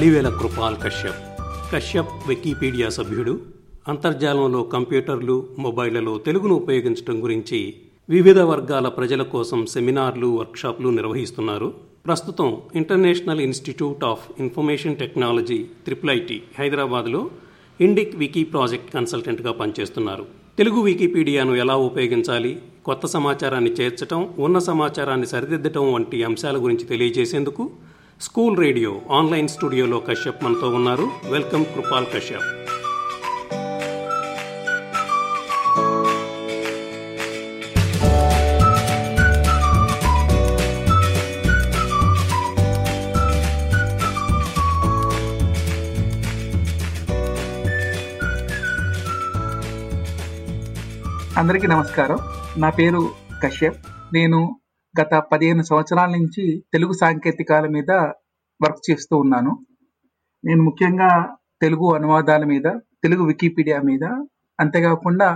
కలివేల Kripal Kashyap. Kashyap Wikipedia సభ్యుడు. అంతర్జాలంలో కంప్యూటర్లు మొబైళ్ళలో తెలుగును ఉపయోగించడం గురించి వివిధ వర్గాల ప్రజల కోసం సెమినార్లు వర్క్షాప్లు నిర్వహిస్తున్నారు. ప్రస్తుతం International Institute of Information Technology triple IT హైదరాబాద్లో ఇండిక్ వికీ ప్రాజెక్ట్ కన్సల్టెంట్గా పనిచేస్తున్నారు. తెలుగు వికీపీడియాను ఎలా ఉపయోగించాలి కొత్త సమాచారాన్ని చేర్చడం ఉన్న సమాచారాన్ని సరిదిద్దటం వంటి అంశాల గురించి తెలియజేసేందుకు స్కూల్ రేడియో ఆన్లైన్ స్టూడియోలో కశ్యప్ మనతో ఉన్నారు. వెల్కమ్ కృపాల్ కశ్యప్. అందరికీ నమస్కారం. నా పేరు కశ్యప్. నేను గత పదిహేను సంవత్సరాల నుంచి తెలుగు సాంకేతికాల మీద వర్క్ చేస్తూ ఉన్నాను. నేను ముఖ్యంగా తెలుగు అనువాదాల మీద తెలుగు వికీపీడియా మీద అంతేకాకుండా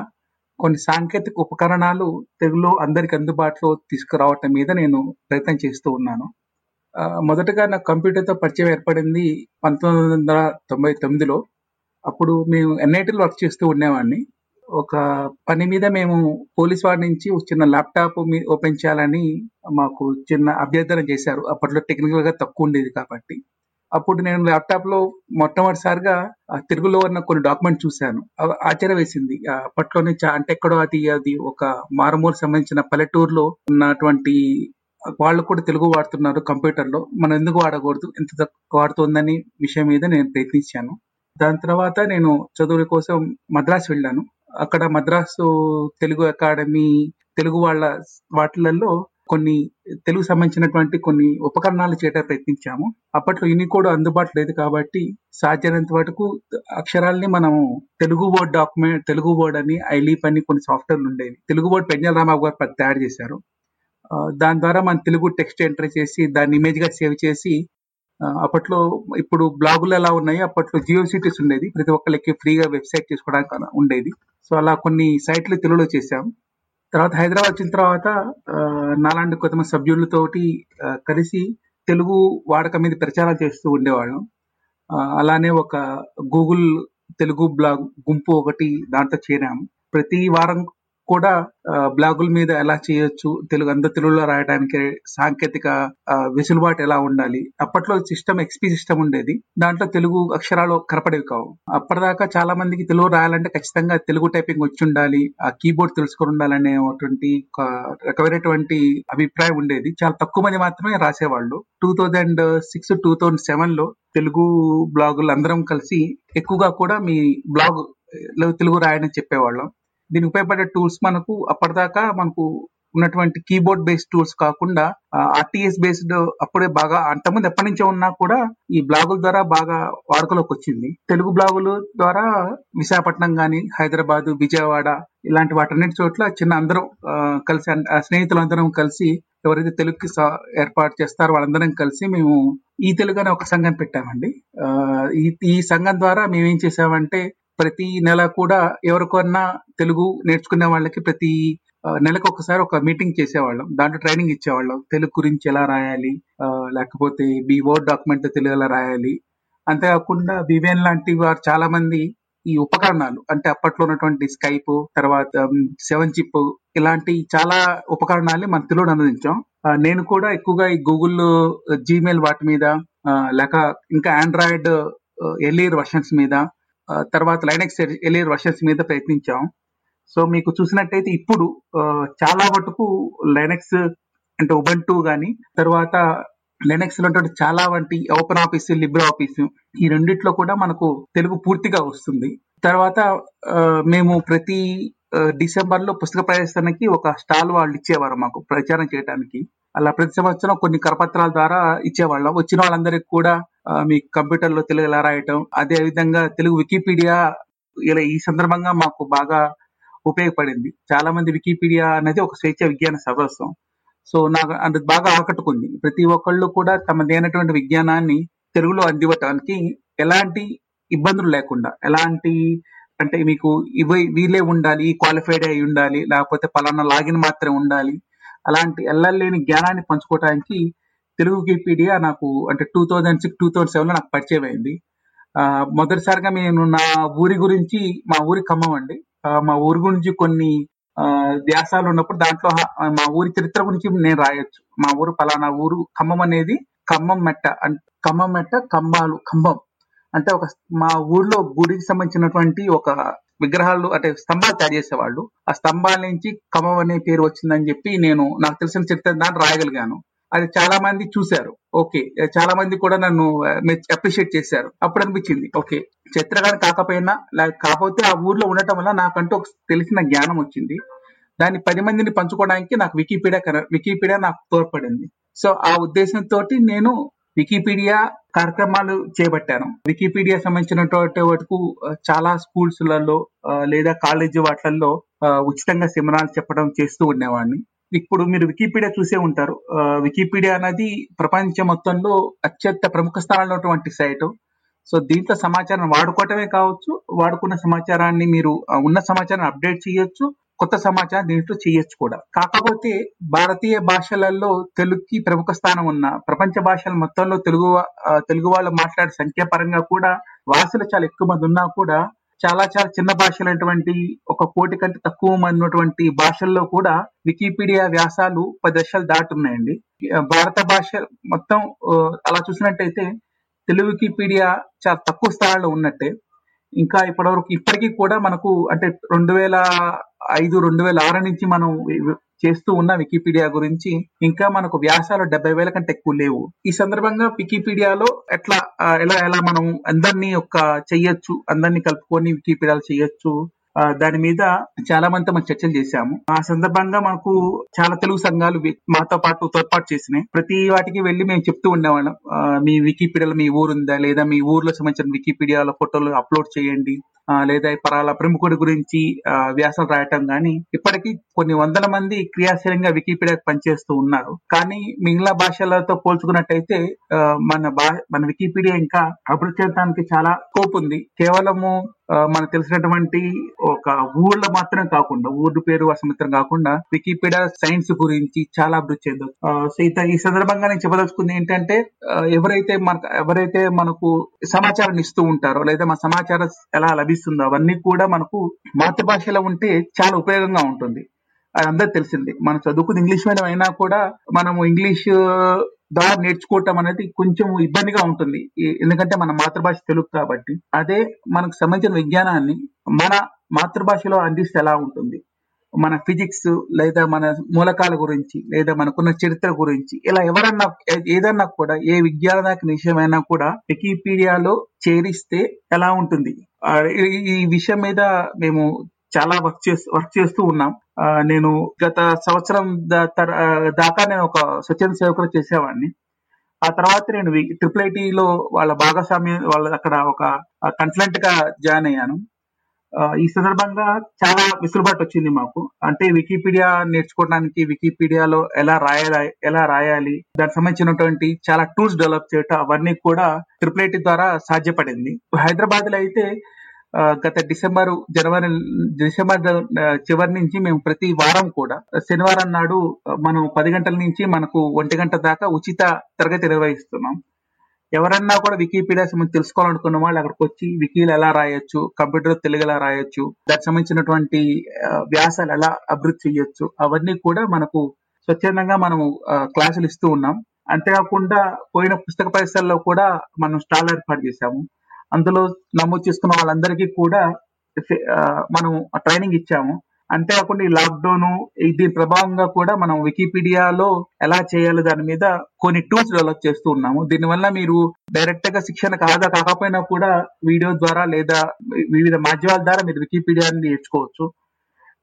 కొన్ని సాంకేతిక ఉపకరణాలు తెలుగులో అందరికి అందుబాటులో తీసుకురావటం మీద నేను ప్రయత్నం చేస్తూ ఉన్నాను. మొదటగా నాకు కంప్యూటర్తో పరిచయం ఏర్పడింది పంతొమ్మిది వందల తొంభై తొమ్మిదిలో. అప్పుడు మేము ఎన్ఐటీలో వర్క్ చేస్తూ ఉండేవాడిని. ఒక పని మీద మేము పోలీస్ వారి నుంచి ఒక చిన్న ల్యాప్టాప్ ఓపెన్ చేయాలని మాకు చిన్న అభ్యర్థన చేశారు. అప్పట్లో టెక్నికల్గా తక్కువ ఉండేది కాబట్టి. అప్పుడు నేను ల్యాప్టాప్లో మొట్టమొదటిసారిగా తెలుగులో ఉన్న కొన్ని డాక్యుమెంట్ చూశాను. ఆశ్చర్య వేసింది అప్పట్లో అప్పట్లోనే అంటే ఎక్కడో అది అది ఒక మారుమూలు సంబంధించిన పల్లెటూరులో ఉన్నటువంటి వాళ్ళు కూడా తెలుగు వాడుతున్నారు కంప్యూటర్లో. మనం ఎందుకు వాడకూడదు? ఎంత తక్కువ వాడుతుందని విషయం మీద నేను ప్రయత్నించాను. దాని తర్వాత నేను చదువుల కోసం మద్రాసు వెళ్ళాను. అక్కడ మద్రాసు తెలుగు అకాడమీ తెలుగు వాళ్ళ వాటిలలో కొన్ని తెలుగు సంబంధించినటువంటి కొన్ని ఉపకరణాలు చేయడానికి ప్రయత్నించాము. అప్పట్లో యూనికోడ్ అందుబాటులో లేదు కాబట్టి సాధ్యమైనంత వరకు అక్షరాల్ని మనం Telugu word document Telugu word అని ఐలీప్ అని కొన్ని సాఫ్ట్వేర్లు ఉండేవి. తెలుగు వర్డ్ పెంజల్ రామాబు గారు తయారు చేశారు. దాని ద్వారా మనం తెలుగు టెక్స్ట్ ఎంటర్ చేసి దాన్ని ఇమేజ్గా సేవ్ చేసి అప్పట్లో ఇప్పుడు బ్లాగులు ఎలా ఉన్నాయి అప్పట్లో జియో సిటీస్ ఉండేది. ప్రతి ఒక్కరికి ఫ్రీగా వెబ్సైట్ చేసుకోవడానికి ఉండేది. సో అలా కొన్ని సైట్లు తెలుగులో చేశాం. తర్వాత హైదరాబాద్ వచ్చిన తర్వాత ఆ, నాలాంటి కొంతమంది సభ్యులతోటి కలిసి తెలుగు వాడకం మీద ప్రచారం చేస్తూ ఉండేవాళ్ళం. ఆ, అలానే ఒక గూగుల్ తెలుగు బ్లాగ్ గుంపు ఒకటి దాంట్లో చేరాము ప్రతి వారం కూడా బ్లాగుల మీద ఎలా చేయొచ్చు తెలుగు అందరు తెలుగులో రాయడానికి సాంకేతిక వెసులుబాటు ఎలా ఉండాలి అప్పట్లో సిస్టమ్ ఎక్స్పీ సిస్టమ్ ఉండేది. దాంట్లో తెలుగు అక్షరాలు కనపడేవి కావు. అప్పటిదాకా చాలా మందికి తెలుగు రాయాలంటే ఖచ్చితంగా తెలుగు టైపింగ్ వచ్చి ఉండాలి ఆ కీబోర్డ్ తెలుసుకుని ఉండాలనేటువంటి ఒక రకమైనటువంటి అభిప్రాయం ఉండేది. చాలా తక్కువ మంది మాత్రమే రాసేవాళ్ళు. Two thousand six two thousand సెవెన్లో తెలుగు బ్లాగులు అందరం కలిసి ఎక్కువగా కూడా మీ బ్లాగ్ తెలుగు రాయని చెప్పేవాళ్ళం. దీనికి ఉపయోగపడే టూల్స్ మనకు అప్పటిదాకా మనకు ఉన్నటువంటి కీబోర్డ్ బేస్డ్ టూల్స్ కాకుండా ఆర్టీఎస్ బేస్డ్ అప్పుడే బాగా అంతకుముందు ఎప్పటి నుంచో ఉన్నా కూడా ఈ బ్లాగుల ద్వారా బాగా వాడుకలోకి వచ్చింది. తెలుగు బ్లాగుల ద్వారా విశాఖపట్నం గాని హైదరాబాద్ విజయవాడ ఇలాంటి వాటన్నిటి చోట్ల చిన్న అందరం ఆ, కలిసి స్నేహితులందరం కలిసి ఎవరైతే తెలుగుకి ఏర్పాటు చేస్తారో వాళ్ళందరం కలిసి మేము ఈ తెలుగు అనే ఒక సంఘం పెట్టామండి. ఆ, ఈ ఈ సంఘం ద్వారా మేము ఏం చేసామంటే ప్రతి నెల కూడా ఎవరికన్నా తెలుగు నేర్చుకునే వాళ్ళకి ప్రతి నెలకు ఒకసారి ఒక మీటింగ్ చేసేవాళ్ళం. దాంట్లో ట్రైనింగ్ ఇచ్చేవాళ్ళం. తెలుగు గురించి ఎలా రాయాలి? ఆ, లేకపోతే బి వర్డ్ డాక్యుమెంట్ తెలుగు ఎలా రాయాలి? అంతేకాకుండా వివేన్ లాంటి వారు చాలా మంది ఈ ఉపకరణాలు అంటే అప్పట్లో ఉన్నటువంటి స్కైప్ తర్వాత సెవెన్ చిప్ ఇలాంటి చాలా ఉపకరణాలు మన తెలుగులో అందించాం నేను కూడా ఎక్కువగా ఈ గూగుల్ జీమెయిల్ వాటి మీద లేక ఇంకా ఆండ్రాయిడ్ ఎలియర్ వర్షన్స్ మీద తర్వాత లైనక్స్ ఎలియర్ వర్షన్స్ మీద ప్రయత్నించాం. సో మీకు చూసినట్టయితే ఇప్పుడు చాలా మటుకు లైనక్స్ అంటే ఉబంటూ గాని తర్వాత లైనక్స్లో చాలా వంటి ఓపెన్ ఆఫీస్ లిబ్రే ఆఫీస్ ఈ రెండిట్లో కూడా మనకు తెలుగు పూర్తిగా వస్తుంది. తర్వాత ఆ, మేము ప్రతి డిసెంబర్లో పుస్తక ప్రదర్శనకి ఒక స్టాల్ వాళ్ళు ఇచ్చేవారు మాకు ప్రచారం చేయడానికి అలా ప్రతి సంవత్సరం కొన్ని కరపత్రాల ద్వారా ఇచ్చేవాళ్ళం. వచ్చిన వాళ్ళందరికీ కూడా మీ కంప్యూటర్లో తెలుగు ఎలా రాయటం అదే విధంగా తెలుగు వికీపీడియా ఇలా ఈ సందర్భంగా మాకు బాగా ఉపయోగపడింది. చాలా మంది వికీపీడియా అనేది ఒక స్వేచ్ఛ విజ్ఞాన సర్వస్వం. సో నాకు అది బాగా ఆకట్టుకుంది. ప్రతి ఒక్కళ్ళు కూడా తమదైనటువంటి విజ్ఞానాన్ని తెలుగులో అందివ్వటానికి ఎలాంటి ఇబ్బందులు లేకుండా ఎలాంటి అంటే మీకు ఇవి వీలే ఉండాలి క్వాలిఫైడ్ అయి ఉండాలి లేకపోతే పలానా లాగిన్ మాత్రమే ఉండాలి అలాంటి ఎల్లలేని జ్ఞానాన్ని పంచుకోవడానికి తెలుగు వికీపీడియా నాకు అంటే two thousand six two thousand సెవెన్లో నాకు పరిచయం అయింది. ఆ, మొదటిసారిగా నేను నా ఊరి గురించి మా ఊరి ఖమ్మం అండి. మా ఊరి గురించి కొన్ని ఆ, వ్యాసాలు ఉన్నప్పుడు దాంట్లో మా ఊరి చరిత్ర గురించి నేను రాయొచ్చు. మా ఊరు పలానా ఊరు ఖమ్మం అనేది ఖమ్మం మెట్ట ఖమ్మం మెట్ట ఖమ్మాలు ఖమ్మం. అంటే ఒక మా ఊర్లో గుడికి సంబంధించినటువంటి ఒక విగ్రహాలు అంటే స్తంభాలు తయారు చేసేవాళ్ళు. ఆ స్తంభాల నుంచి ఖమ్మం అనే పేరు వచ్చిందని చెప్పి నేను నాకు తెలిసిన చరిత్ర దాన్ని రాయగలిగాను. అది చాలా మంది చూశారు. ఓకే. చాలా మంది కూడా నన్ను అప్రిషియేట్ చేశారు. అప్పుడు అనిపించింది. ఓకే. చిత్రగాని కాకపోయినా కాకపోతే ఆ ఊర్లో ఉండటం వల్ల నాకంటూ ఒక తెలిసిన జ్ఞానం వచ్చింది. దాన్ని పది మందిని పంచుకోవడానికి నాకు వికీపీడియా వికీపీడియా నాకు తోడ్పడింది. సో ఆ ఉద్దేశంతో నేను వికీపీడియా కార్యక్రమాలు చేపట్టాను. వికీపీడియా సంబంధించినటువంటి వరకు చాలా స్కూల్స్లలో లేదా కాలేజీ వాటిల్లో ఉచితంగా సెమినార్లు చెప్పడం చేస్తూ ఉండేవాడిని. ఇప్పుడు మీరు వికీపీడియా చూసే ఉంటారు. వికీపీడియా అనేది ప్రపంచం మొత్తంలో అత్యంత ప్రముఖ స్థానంలో ఉన్నటువంటి సైట్. సో దీంట్లో సమాచారం వాడుకోవటమే కావచ్చు వాడుకున్న సమాచారాన్ని మీరు ఉన్న సమాచారాన్ని అప్డేట్ చేయొచ్చు. కొత్త సమాచారం దీంట్లో చేయొచ్చు కూడా. కాకపోతే భారతీయ భాషలలో తెలుగుకి ప్రముఖ స్థానం ఉన్న ప్రపంచ భాషల మొత్తంలో తెలుగు తెలుగు వాళ్ళు మాట్లాడే సంఖ్యా పరంగా కూడా వాసులు చాలా ఎక్కువ మంది ఉన్నా కూడా చాలా చాలా చిన్న భాషలైనటువంటి ఒక కోటి కంటే తక్కువ మంది ఉన్నటువంటి భాషల్లో కూడా వికీపీడియా వ్యాసాలు పది లక్షలు దాటున్నాయండి. భారత భాష మొత్తం అలా చూసినట్టయితే తెలుగు వికీపీడియా చాలా తక్కువ స్థాయిలో ఉన్నట్టే. ఇంకా ఇప్పటివరకు ఇప్పటికీ కూడా మనకు అంటే రెండు వేల ఐదు రెండు వేల ఆరు నుంచి మనం చేస్తూ ఉన్న వికీపీడియా గురించి ఇంకా మనకు వ్యాసాలు డెబ్బై వేల కంటే ఎక్కువ లేవు. ఈ సందర్భంగా వికీపీడియాలో ఎట్లా ఎలా ఎలా మనం అందరినీ ఒక చెయ్యొచ్చు అందరినీ కలుపుకొని వికీపీడియాలు చేయొచ్చు దాని మీద చాలా మంది మనం చర్చలు చేశాము. ఆ సందర్భంగా మనకు చాలా తెలుగు సంఘాలు మాతో పాటు తోడ్పాటు చేసినాయి. ప్రతి వాటికి వెళ్ళి మేము చెప్తూ ఉండేవాళ్ళం. మీ వికీపీడియాలో మీ ఊరుందా లేదా మీ ఊర్లో సంబంధించిన వికీపీడియాలో ఫోటోలు అప్లోడ్ చేయండి. లేదా పరాల ప్రముఖుడి గురించి వ్యాసాలు వ్యాసం రాయటం కానీ ఇప్పటికీ కొన్ని వందల మంది క్రియాశీలంగా వికీపీడియా పనిచేస్తూ ఉన్నారు. కానీ మిగిలిన భాషలతో పోల్చుకున్నట్టయితే మన మన వికీపీడియా ఇంకా అభివృద్ధి చెందడానికి చాలా స్కోప్ ఉంది. కేవలము మనకు తెలిసినటువంటి ఒక ఊళ్ళో మాత్రమే కాకుండా ఊరు పేరు అసమిత్రం కాకుండా వికీపీడియా సైన్స్ గురించి చాలా అభివృద్ధి చెందొచ్చు ఈ సందర్భంగా నేను చెప్పదలుచుకుంది ఏంటంటే ఎవరైతే మనకు ఎవరైతే మనకు సమాచారం ఇస్తూ ఉంటారో లేదా మన సమాచారం ఎలా లభిస్తుందో అవన్నీ కూడా మనకు మాతృభాషలో ఉంటే చాలా ఉపయోగంగా ఉంటుంది. అది అందరికి తెలిసింది. మనం చదువుకుని ఇంగ్లీష్ మీడియం అయినా కూడా మనము ఇంగ్లీష్ ద్వారా నేర్చుకోవటం అనేది కొంచెం ఇబ్బందిగా ఉంటుంది. ఎందుకంటే మన మాతృభాష తెలుగు కాబట్టి. అదే మనకు సంబంధించిన విజ్ఞానాన్ని మన మాతృభాషలో అందిస్తే ఎలా ఉంటుంది? మన ఫిజిక్స్ లేదా మన మూలకాల గురించి లేదా మనకున్న చరిత్ర గురించి ఇలా ఎవరన్నా ఏదన్నా కూడా ఏ విజ్ఞాన విషయమైనా కూడా వికీపీడియాలో చేరిస్తే ఎలా ఉంటుంది? ఈ విషయం మీద మేము చాలా వర్క్ చేస్తూ వర్క్ చేస్తూ ఉన్నాం. నేను గత సంవత్సరం దాకా నేను ఒక స్వచ్ఛంద సేవకులు చేసేవాడిని. ఆ తర్వాత నేను ట్రిపుల్ ఐటీలో వాళ్ళ భాగస్వామ్యం వాళ్ళ అక్కడ ఒక కన్సల్టెంట్గా జాయిన్ అయ్యాను. ఈ సందర్భంగా చాలా విసులుబాటు వచ్చింది మాకు. అంటే వికీపీడియా నేర్చుకోవడానికి వికీపీడియాలో ఎలా రాయాలి ఎలా రాయాలి దానికి సంబంధించినటువంటి చాలా టూల్స్ డెవలప్ చేయటం అవన్నీ కూడా ట్రిపుల్ ఐటీ ద్వారా సాధ్యపడింది. హైదరాబాద్లో అయితే గత డిసెంబర్ జనవరి డిసెంబర్ చివరి నుంచి మేము ప్రతి వారం కూడా శనివారం నాడు మనం పది గంటల నుంచి మనకు ఒంటి గంట దాకా ఉచిత తరగతి నిర్వహిస్తున్నాం. ఎవరన్నా కూడా వికీపీడియా సంబంధించి తెలుసుకోవాలనుకున్న వాళ్ళు అక్కడికి వచ్చి వికీలు ఎలా రాయొచ్చు కంప్యూటర్ తెలుగు ఎలా రాయొచ్చు దానికి సంబంధించినటువంటి వ్యాసాలు ఎలా అభివృద్ధి చేయొచ్చు అవన్నీ కూడా మనకు స్వచ్ఛందంగా మనము క్లాసులు ఇస్తూ ఉన్నాం. అంతేకాకుండా పోయిన పుస్తక పరిసరాల్లో కూడా మనం స్టాల్ ఏర్పాటు చేశాము. అందులో నమోదు చేసుకున్న వాళ్ళందరికీ కూడా మనం ట్రైనింగ్ ఇచ్చాము. అంతేకాకుండా ఈ లాక్డౌన్ దీని ప్రభావంగా కూడా మనం వికీపీడియాలో ఎలా చేయాలి దాని మీద కొన్ని టూల్స్ డెవలప్ చేస్తూ ఉన్నాము. దీనివల్ల మీరు డైరెక్ట్గా శిక్షణ కాదా కాకపోయినా కూడా వీడియో ద్వారా లేదా వివిధ మాధ్యమాల ద్వారా మీరు వికీపీడియాని నేర్చుకోవచ్చు.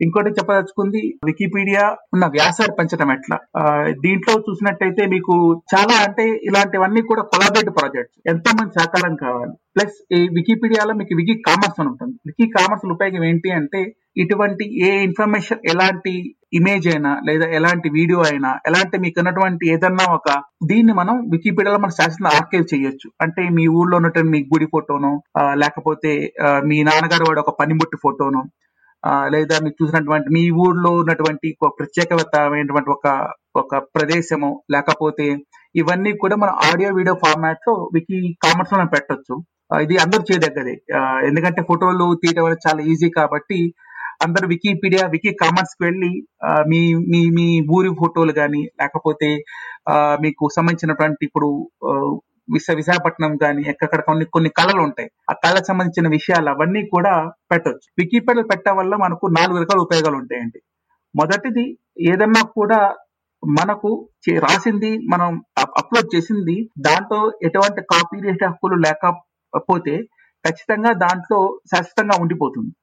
ఇంకోటి చెప్పదలుచుకుంది వికీపీడియా ఉన్న వ్యాసాలు పెంచడం ఎట్లా? ఆ, దీంట్లో చూసినట్టయితే మీకు చాలా అంటే ఇలాంటివన్నీ కూడా కొలాబరేటివ్ ప్రాజెక్ట్స్. ఎంతో మంది సహకారం కావాలి. ప్లస్ ఈ వికీపీడియాలో మీకు వికీ కామర్స్ అని ఉంటుంది. వికీ కామర్స్ ఉపయోగం ఏంటి అంటే ఇటువంటి ఏ ఇన్ఫర్మేషన్ ఎలాంటి ఇమేజ్ అయినా లేదా ఎలాంటి వీడియో అయినా ఎలాంటి మీకు ఉన్నటువంటి ఏదన్నా ఒక దీన్ని మనం వికీపీడియాలో మనం శాశ్వత ఆర్కైవ్ చేయొచ్చు. అంటే మీ ఊర్లో ఉన్నటువంటి మీ గుడి ఫోటోను లేకపోతే మీ నాన్నగారు వాడు ఒక పనిముట్టు ఫోటోను లేదా మీరు చూసినటువంటి మీ ఊర్లో ఉన్నటువంటి ప్రత్యేకమైనటువంటి ఒక ఒక ప్రదేశము లేకపోతే ఇవన్నీ కూడా మన ఆడియో వీడియో ఫార్మాట్లో వికీ కామర్స్లో పెట్టొచ్చు. ఇది అందరూ చేయదగ్గదే. ఎందుకంటే ఫోటోలు తీయడం అనేది చాలా ఈజీ కాబట్టి అందరు వికీపీడియా వికీ కామర్స్కి వెళ్ళి మీ మీ మీ ఊరి ఫోటోలు కానీ లేకపోతే ఆ, మీకు సంబంధించినటువంటి ఇప్పుడు విశ విశాఖపట్నం కానీ ఎక్కడ కొన్ని కొన్ని కళలు ఉంటాయి. ఆ కళకు సంబంధించిన విషయాలు అవన్నీ కూడా పెట్టవచ్చు వికీపీడియాలు పెట్టడం వల్ల మనకు నాలుగు రకాల ఉపయోగాలు ఉంటాయండి. మొదటిది ఏదన్నా కూడా మనకు చే- రాసింది మనం అప్లోడ్ చేసింది దాంట్లో ఎటువంటి కాపీ హక్కులు లేకపోతే ఖచ్చితంగా దాంట్లో శాశ్వతంగా ఉండిపోతుంది.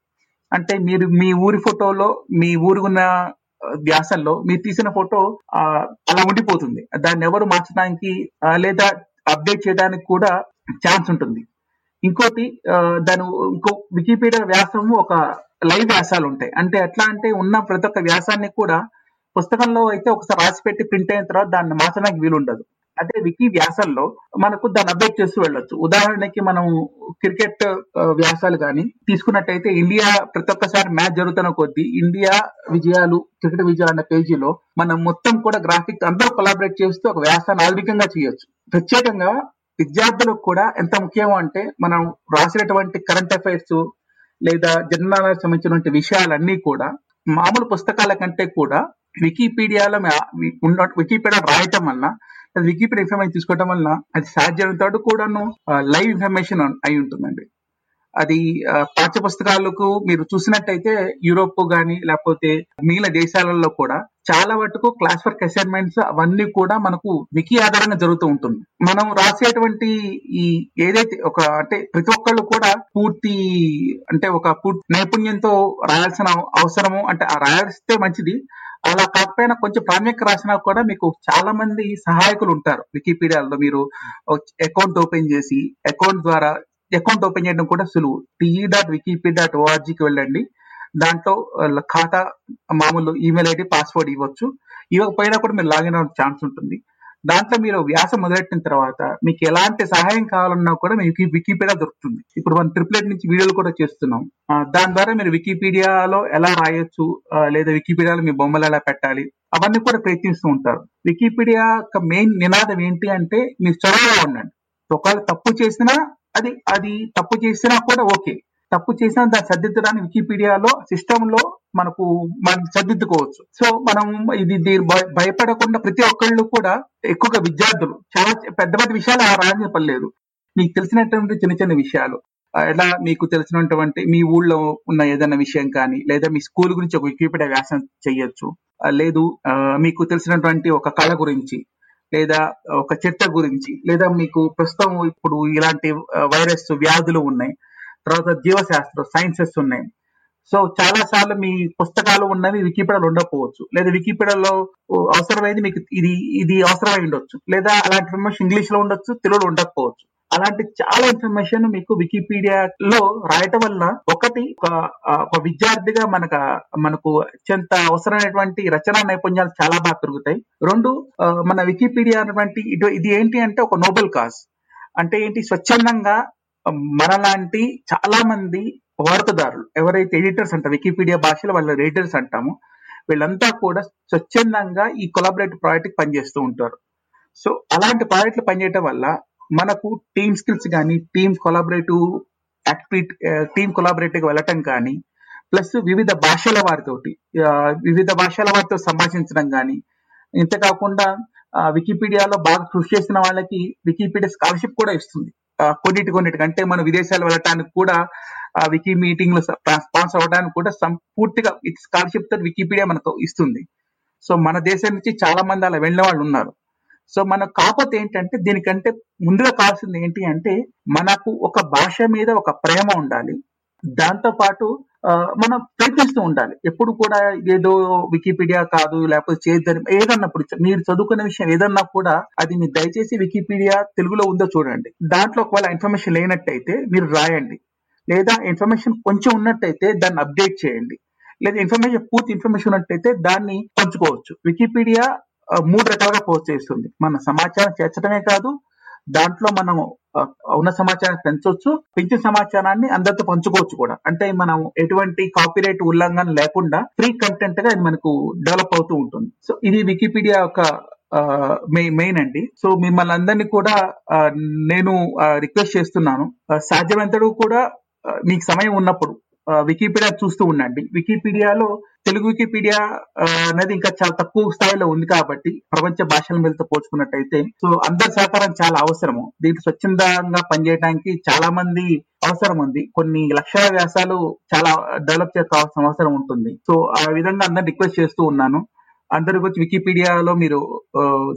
అంటే మీరు మీ ఊరి ఫోటోలో మీ ఊరు ఉన్న వ్యాసంలో మీరు తీసిన ఫోటో అలా ఉండిపోతుంది. దాన్ని ఎవరు మార్చడానికి లేదా అప్డేట్ చేయడానికి కూడా ఛాన్స్ ఉంటుంది. ఇంకోటి దాని ఇంకో వికీపీడియా వ్యాసము ఒక లైవ్ వ్యాసాలు ఉంటాయి. అంటే ఎట్లా అంటే ఉన్న ప్రతి ఒక్క వ్యాసాన్ని కూడా పుస్తకంలో అయితే ఒకసారి రాసి పెట్టి ప్రింట్ అయిన తర్వాత దాన్ని మార్చడానికి వీలుండదు. అదే వికీ వ్యాసాల్లో మనకు దాన్ని అప్డేట్ చేస్తూ వెళ్ళొచ్చు. ఉదాహరణకి మనం క్రికెట్ వ్యాసాలు కానీ తీసుకున్నట్టయితే ఇండియా ప్రతి ఒక్కసారి మ్యాచ్ జరుగుతున్న కొద్దీ ఇండియా విజయాలు క్రికెట్ విజయాలు అన్న పేజీలో మనం మొత్తం కూడా గ్రాఫిక్ అందరూ కొలాబరేట్ చేస్తూ ఒక వ్యాసాన్ని ఆధునికంగా చేయొచ్చు. ప్రత్యేకంగా విద్యార్థులకు కూడా ఎంత ముఖ్యం అంటే మనం రాసినటువంటి కరెంట్ అఫైర్స్ లేదా జనరల్ నాలెడ్జ్ సంబంధించినటువంటి విషయాలన్నీ కూడా మామూలు పుస్తకాల కంటే కూడా వికీపీడియాలో ఉన్న వికీపీడియా రాయటం వల్ల వికీపీడియా ఇన్ఫర్మేషన్ తీసుకోవడం వల్ల అది సాధ్యమైనంత కూడాను లైవ్ ఇన్ఫర్మేషన్ అయి ఉంటుందండి. అది పాఠ్య పుస్తకాలకు మీరు చూసినట్టయితే యూరోప్ కానీ లేకపోతే మిగిలిన దేశాలలో కూడా చాలా వరకు క్లాస్ వర్క్ అసైన్మెంట్స్ అవన్నీ కూడా మనకు వికీ ఆధారంగా జరుగుతూ ఉంటుంది. మనం రాసేటువంటి ఈ ఏదైతే ఒక అంటే ప్రతి ఒక్కళ్ళు కూడా పూర్తి అంటే ఒక పూర్తి నైపుణ్యంతో రాయాల్సిన అవసరము అంటే రాయాల్సితే మంచిది. అలా కాకపోయినా కొంచెం ప్రాముఖ్యత రాసినా కూడా మీకు చాలా మంది సహాయకులు ఉంటారు. వికీపీడియాలో మీరు అకౌంట్ ఓపెన్ చేసి అకౌంట్ ద్వారా అకౌంట్ ఓపెన్ చేయడం కూడా సులువు. T E dot wikipedia dot ఓఆర్జీకి వెళ్ళండి. దాంట్లో ఖాతా మామూలు ఈమెయిల్ ఐడి పాస్వర్డ్ ఇవ్వచ్చు. ఇవ్వకపోయినా కూడా మీరు లాగిన్ అవ్వడం ఛాన్స్ ఉంటుంది. దాంట్లో మీరు వ్యాసం మొదలెట్టిన తర్వాత మీకు ఎలాంటి సహాయం కావాలన్నా కూడా మీకు వికీపీడియా దొరుకుతుంది. ఇప్పుడు మనం ట్రిప్లెట్ నుంచి వీడియోలు కూడా చేస్తున్నాం. దాని ద్వారా మీరు వికీపీడియాలో ఎలా రాయొచ్చు లేదా వికీపీడియాలో మీ బొమ్మలు ఎలా పెట్టాలి అవన్నీ కూడా ప్రయత్నిస్తూ ఉంటారు. వికీపీడియా యొక్క మెయిన్ నినాదం ఏంటి అంటే మీరు చొరవగా ఉండండి. ఒకవేళ తప్పు చేసినా అది అది తప్పు చేసినా కూడా ఓకే. తప్పు చేసినా దాన్ని సర్దిద్దడానికి వికీపీడియాలో సిస్టమ్లో మనకు మనం సర్దిద్దుకోవచ్చు. సో మనం ఇది దీని భయపడకుండా ప్రతి ఒక్కళ్ళు కూడా ఎక్కువగా విద్యార్థులు చాలా పెద్ద పెద్ద విషయాలు ఆ రాని చెప్పలేదు. మీకు తెలిసినటువంటి చిన్న చిన్న విషయాలు. ఎలా మీకు తెలిసినటువంటి మీ ఊళ్ళో ఉన్న ఏదైనా విషయం కానీ లేదా మీ స్కూల్ గురించి ఒక వికీపీడియా వ్యాసం చేయొచ్చు. లేదు ఆ, మీకు తెలిసినటువంటి ఒక కళ గురించి లేదా ఒక చెట్ట గురించి లేదా మీకు ప్రస్తుతం ఇప్పుడు ఇలాంటి వైరస్ వ్యాధులు ఉన్నాయి. తర్వాత జీవశాస్త్రం సైన్సెస్ ఉన్నాయి. సో చాలా సార్లు మీ పుస్తకాలు ఉన్నవి వికీపీడియాలో ఉండకపోవచ్చు. లేదా వికీపీడియాలో అవసరమైంది మీకు ఇది ఇది అవసరమై ఉండొచ్చు. లేదా అలాంటి ఇన్ఫర్మేషన్ ఇంగ్లీష్లో ఉండొచ్చు తెలుగులో ఉండకపోవచ్చు. అలాంటి చాలా ఇన్ఫర్మేషన్ మీకు వికీపీడియాలో రాయటం వల్ల ఒకటి ఒక విద్యార్థిగా మనకు మనకు అత్యంత అవసరమైనటువంటి రచనా నైపుణ్యాలు చాలా బాగా పెరుగుతాయి. రెండు మన వికీపీడియా అనేటువంటి ఇది ఏంటి అంటే ఒక నోబెల్ కాజ్. అంటే ఏంటి? స్వచ్ఛందంగా మనలాంటి చాలా మంది వార్తదారులు ఎవరైతే ఎడిటర్స్ అంటారు వికీపీడియా భాషలో వాళ్ళ ఎడిటర్స్ అంటాము వీళ్ళంతా కూడా స్వచ్ఛందంగా ఈ కొలాబరేటివ్ ప్రాజెక్ట్ పనిచేస్తూ ఉంటారు. సో అలాంటి ప్రాజెక్టులు పనిచేయటం వల్ల మనకు టీమ్ స్కిల్స్ కానీ team collaborative activity team collaborative వెళ్ళటం కానీ ప్లస్ వివిధ భాషల వారితోటి వివిధ భాషల వారితో సంభాషించడం కానీ ఇంత కాకుండా వికీపీడియాలో బాగా కృషి చేసిన వాళ్ళకి వికీపీడియా స్కాలర్షిప్ కూడా ఇస్తుంది. కొన్నిటి కొన్నిటి కొన్నిటికి. అంటే మనం విదేశాలు వెళ్ళటానికి కూడా ఆ వికీ మీటింగ్లో స్పాన్సర్ అవ్వడానికి కూడా సంపూర్తిగా స్కాలర్షిప్తో వికీపీడియా మనకు ఇస్తుంది. సో మన దేశం నుంచి చాలా మంది అలా వెళ్ళిన వాళ్ళు ఉన్నారు. సో మనం కాకపోతే ఏంటంటే దీనికంటే ముందుగా కావాల్సింది ఏంటి అంటే మనకు ఒక భాష మీద ఒక ప్రేమ ఉండాలి. దాంతో పాటు మనం ప్రయత్నిస్తూ ఉండాలి. ఎప్పుడు కూడా ఏదో వికీపీడియా కాదు లేకపోతే చేద్దని ఏదన్నప్పుడు మీరు చదువుకునే విషయం ఏదన్నా కూడా అది మీరు దయచేసి వికీపీడియా తెలుగులో ఉందో చూడండి. దాంట్లో ఒకవేళ ఇన్ఫర్మేషన్ లేనట్టయితే మీరు రాయండి. లేదా ఇన్ఫర్మేషన్ కొంచెం ఉన్నట్టయితే దాన్ని అప్డేట్ చేయండి. లేదా ఇన్ఫర్మేషన్ పూర్తి ఇన్ఫర్మేషన్ ఉన్నట్టయితే దాన్ని పంచుకోవచ్చు. వికీపీడియా మూడు రకాలుగా పోస్ట్ చేస్తుంది. మన సమాచారం చేర్చడమే కాదు దాంట్లో మనం ఉన్న సమాచారాన్ని పెంచవచ్చు పెంచిన సమాచారాన్ని అందరితో పంచుకోవచ్చు కూడా. అంటే మనం ఎటువంటి కాపీరైట్ ఉల్లంఘన లేకుండా ఫ్రీ కంటెంట్గా ఇది మనకు డెవలప్ అవుతూ ఉంటుంది. సో ఇది వికీపీడియా యొక్క మెయిన్ అండి. సో మిమ్మల్ని అందరినీ కూడా నేను రిక్వెస్ట్ చేస్తున్నాను. సాధ్యమైనంతడు కూడా మీకు సమయం ఉన్నప్పుడు వికీపీడియా చూస్తూ ఉండండి. వికీపీడియాలో తెలుగు వికీపీడియా అనేది ఇంకా చాలా తక్కువ స్థాయిలో ఉంది కాబట్టి ప్రపంచ భాషల మీదతో పోల్చుకున్నట్టయితే. సో అందరి సహకారం చాలా అవసరము. దీంట్లో స్వచ్ఛందంగా పనిచేయడానికి చాలా మంది అవసరం ఉంది. కొన్ని లక్షల వ్యాసాలు చాలా డెవలప్ చేసుకోవాల్సిన అవసరం ఉంటుంది. సో ఆ విధంగా అందరిని రిక్వెస్ట్ చేస్తూ ఉన్నాను. అందరికి వచ్చి వికీపీడియాలో మీరు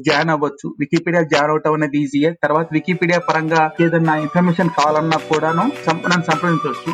జాయిన్ అవ్వచ్చు. వికీపీడియా జాయిన్ అవటం అనేది ఈజీయే. తర్వాత వికీపీడియా పరంగా ఏదన్నా ఇన్ఫర్మేషన్ కావాలన్నా కూడాను నన్ను సంప్రదించవచ్చు.